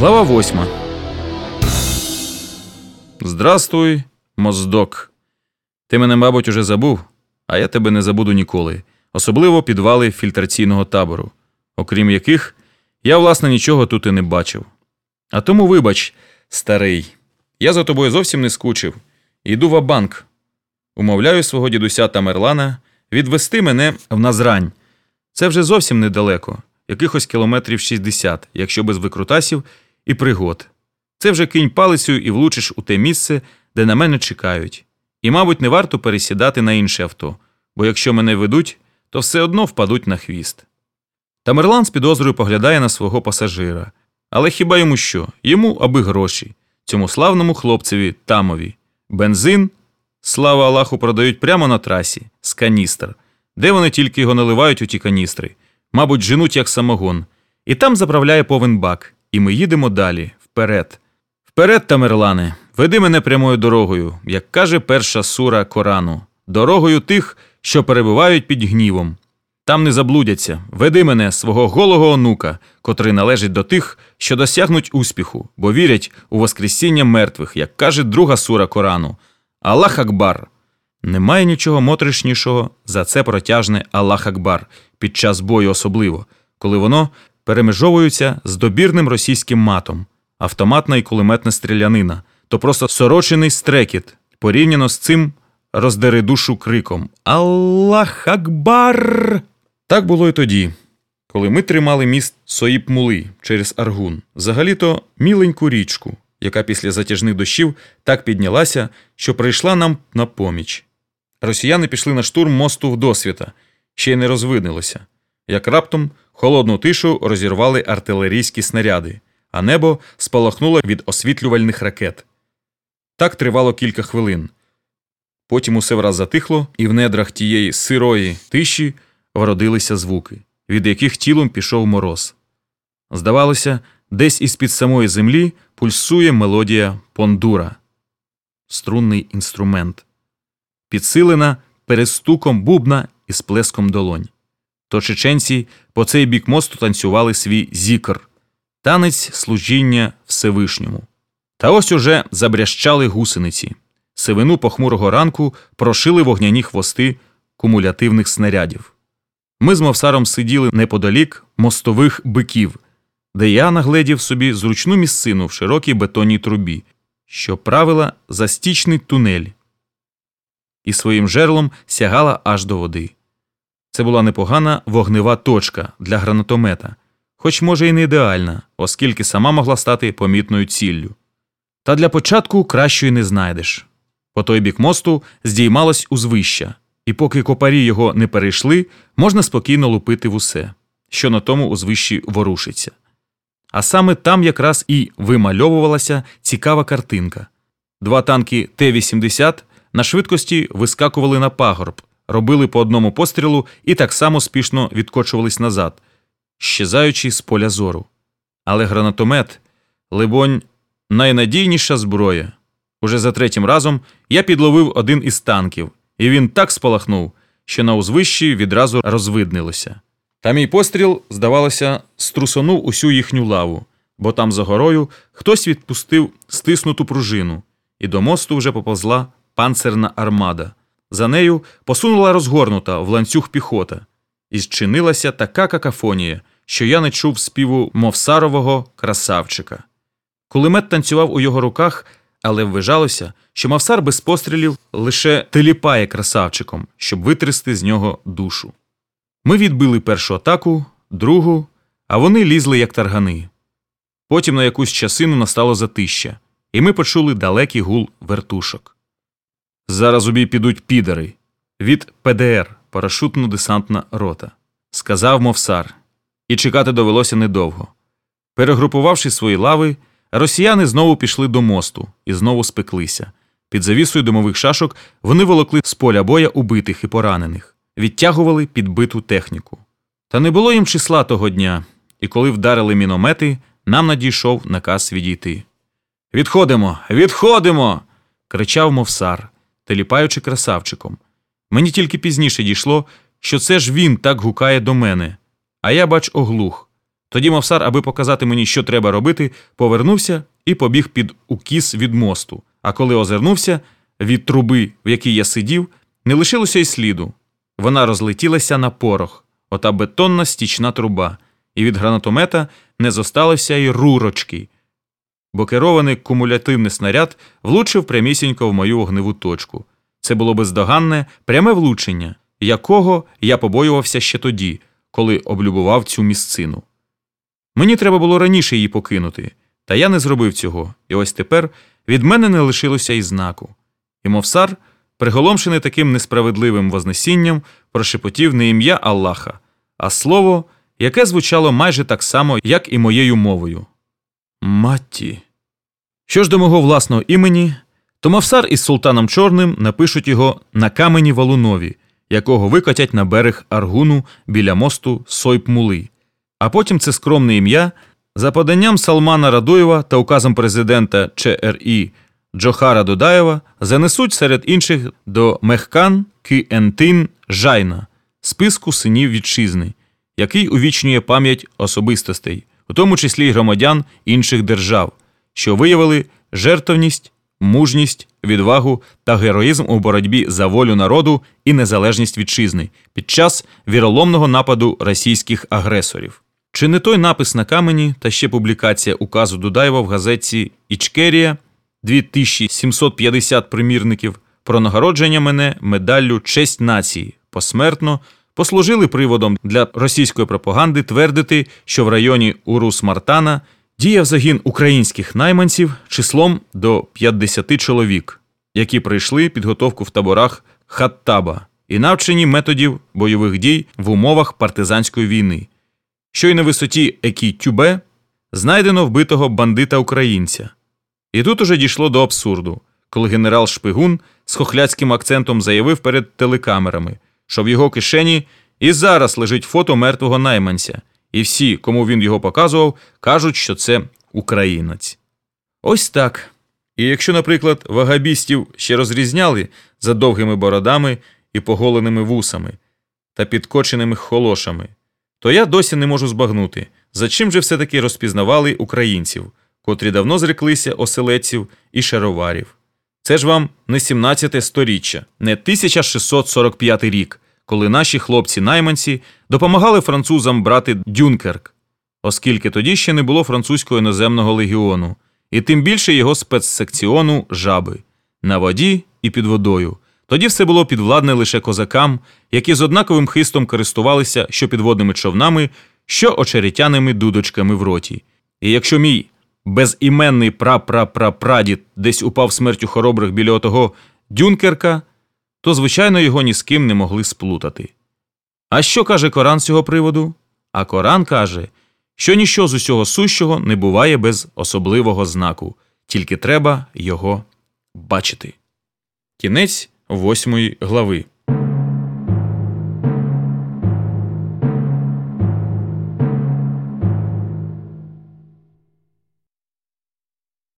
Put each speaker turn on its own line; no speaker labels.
Глава восьма. Здрастуй, моздок. Ти мене, мабуть, уже забув, а я тебе не забуду ніколи. Особливо підвали фільтраційного табору, окрім яких я, власне, нічого тут і не бачив. А тому, вибач, старий, я за тобою зовсім не скучив. Йду в банк. Умовляю свого дідуся Тамерлана відвести мене в Назрань. Це вже зовсім недалеко, якихось кілометрів 60, якщо без викрутасів і пригод. Це вже кинь палицею і влучиш у те місце, де на мене чекають. І, мабуть, не варто пересідати на інше авто, бо якщо мене ведуть, то все одно впадуть на хвіст. Тамерлан з підозрою поглядає на свого пасажира. Але хіба йому що? Йому аби гроші, цьому славному хлопцеві тамові. Бензин, слава Аллаху, продають прямо на трасі, з каністр. Де вони тільки його наливають у ті каністри? Мабуть, женуть як самогон. І там заправляє повен бак. І ми їдемо далі, вперед. Вперед, Тамерлане, веди мене прямою дорогою, як каже перша сура Корану, дорогою тих, що перебувають під гнівом. Там не заблудяться. Веди мене, свого голого онука, котрий належить до тих, що досягнуть успіху, бо вірять у Воскресіння мертвих, як каже друга сура Корану. Аллах Акбар. Немає нічого мотришнішого за це протяжне Аллах Акбар під час бою особливо, коли воно перемежовується з добірним російським матом, автоматна і кулеметна стрілянина, то просто сорочений стрекіт, порівняно з цим роздери душу криком Аллах Акбар! Так було й тоді, коли ми тримали міст Соїп-Мули через Аргун, взагалі-то міленьку річку, яка після затяжних дощів так піднялася, що прийшла нам на поміч. Росіяни пішли на штурм мосту вдосвіта, ще й не розвиднилося. Як раптом холодну тишу розірвали артилерійські снаряди, а небо спалахнуло від освітлювальних ракет. Так тривало кілька хвилин. Потім усе враз затихло, і в недрах тієї сирої тиші вродилися звуки, від яких тілом пішов мороз. Здавалося, десь із під самої землі пульсує мелодія пондура, струнний інструмент, підсилена перестуком бубна і сплеском долонь. То чеченці по цей бік мосту танцювали свій зікр, танець служіння Всевишньому. Та ось уже забрящали гусениці. Сивину похмурого ранку прошили вогняні хвости кумулятивних снарядів. Ми з Мовсаром сиділи неподалік мостових биків, де я нагледів собі зручну місцину в широкій бетонній трубі, що правила за стічний тунель, і своїм жерлом сягала аж до води. Це була непогана вогнева точка для гранатомета, хоч, може, і не ідеальна, оскільки сама могла стати помітною ціллю. Та для початку кращої не знайдеш. По той бік мосту здіймалось узвища, і поки копарі його не перейшли, можна спокійно лупити в усе, що на тому узвищі ворушиться. А саме там якраз і вимальовувалася цікава картинка. Два танки Т-80 на швидкості вискакували на пагорб, робили по одному пострілу і так само спішно відкочувались назад, щезаючи з поля зору. Але гранатомет, либонь, найнадійніша зброя. Уже за третім разом я підловив один із танків, і він так спалахнув, що на узвищі відразу розвиднилося. Та мій постріл, здавалося, струсонув усю їхню лаву, бо там за горою хтось відпустив стиснуту пружину, і до мосту вже поповзла панцерна армада. За нею посунула розгорнута в ланцюг піхота, і зчинилася така какафонія, що я не чув співу мовсарового красавчика. Кулемет танцював у його руках, але вважалося, що мавсар без пострілів лише теліпає красавчиком, щоб витрясти з нього душу. Ми відбили першу атаку, другу, а вони лізли як таргани. Потім на якусь часину настало затища, і ми почули далекий гул вертушок. Зараз у бій підуть підари від ПДР, парашутно-десантна рота, сказав мовсар, і чекати довелося недовго. Перегрупувавши свої лави, росіяни знову пішли до мосту і знову спеклися. Під завісою димових шашок вони волокли з поля боя убитих і поранених, відтягували підбиту техніку. Та не було їм числа того дня, і коли вдарили міномети, нам надійшов наказ відійти. Відходимо, відходимо. кричав мовсар, теліпаючи красавчиком. Мені тільки пізніше дійшло, що це ж він так гукає до мене, а я, бач, оглух. Тоді Мавсар, аби показати мені, що треба робити, повернувся і побіг під укіс від мосту. А коли озирнувся, від труби, в якій я сидів, не лишилося й сліду. Вона розлетілася на порох, ота бетонна стічна труба, і від гранатомета не зосталося й рурочки, бо керований кумулятивний снаряд влучив прямісінько в мою вогневу точку. Це було бездоганне, пряме влучення, якого я побоювався ще тоді, коли облюбував цю місцину. Мені треба було раніше її покинути, та я не зробив цього, і ось тепер від мене не лишилося й знаку. І мовсар, приголомшений таким несправедливим вознесінням, прошепотів не ім'я Аллаха, а слово, яке звучало майже так само, як і моєю мовою. Матті. Що ж до мого власного імені, то Мавсар із султаном Чорним напишуть його на камені валунові, якого викотять на берег Аргуну біля мосту Сойп-Мули. А потім це скромне ім'я за поданням Салмана Радуєва та указом президента ЧРІ Джохара Додаєва занесуть серед інших до Мехкан Кіентин Жайна списку синів вітчизни, який увічнює пам'ять особистостей, у тому числі й громадян інших держав, що виявили жертовність, мужність, відвагу та героїзм у боротьбі за волю народу і незалежність вітчизни під час віроломного нападу російських агресорів. Чи не той напис на камені та ще публікація указу Дудаєва в газеті Ічкерія 2750 примірників про нагородження мене медаллю Честь нації посмертно послужили приводом для російської пропаганди твердити, що в районі Урус-Мартана діяв загін українських найманців числом до 50 чоловік, які пройшли підготовку в таборах Хаттаба і навчені методів бойових дій в умовах партизанської війни. Що й на висоті Екі-Тюбе знайдено вбитого бандита українця. І тут уже дійшло до абсурду, коли генерал Шпигун з хохляцьким акцентом заявив перед телекамерами, що в його кишені і зараз лежить фото мертвого найманця, і всі, кому він його показував, кажуть, що це українець. Ось так. І якщо, наприклад, вагабістів ще розрізняли за довгими бородами і поголеними вусами та підкоченими холошами, то я досі не можу збагнути, за чим же все-таки розпізнавали українців, котрі давно зреклися оселедців і шароварів. Це ж вам не 17 сторіччя, не 1645 рік, коли наші хлопці-найманці допомагали французам брати Дюнкерк, оскільки тоді ще не було французького іноземного легіону, і тим більше його спецсекціону жаби на воді і під водою. Тоді все було підвладне лише козакам, які з однаковим хистом користувалися що підводними човнами, що очеретяними дудочками в роті. І якщо мій безіменний прапрапрапрадід десь упав смертю хоробрих біля отого Дюнкерка, то, звичайно, його ні з ким не могли сплутати. А що каже Коран з цього приводу? А Коран каже, що ніщо з усього сущого не буває без особливого знаку, тільки треба його бачити. Кінець восьмої глави.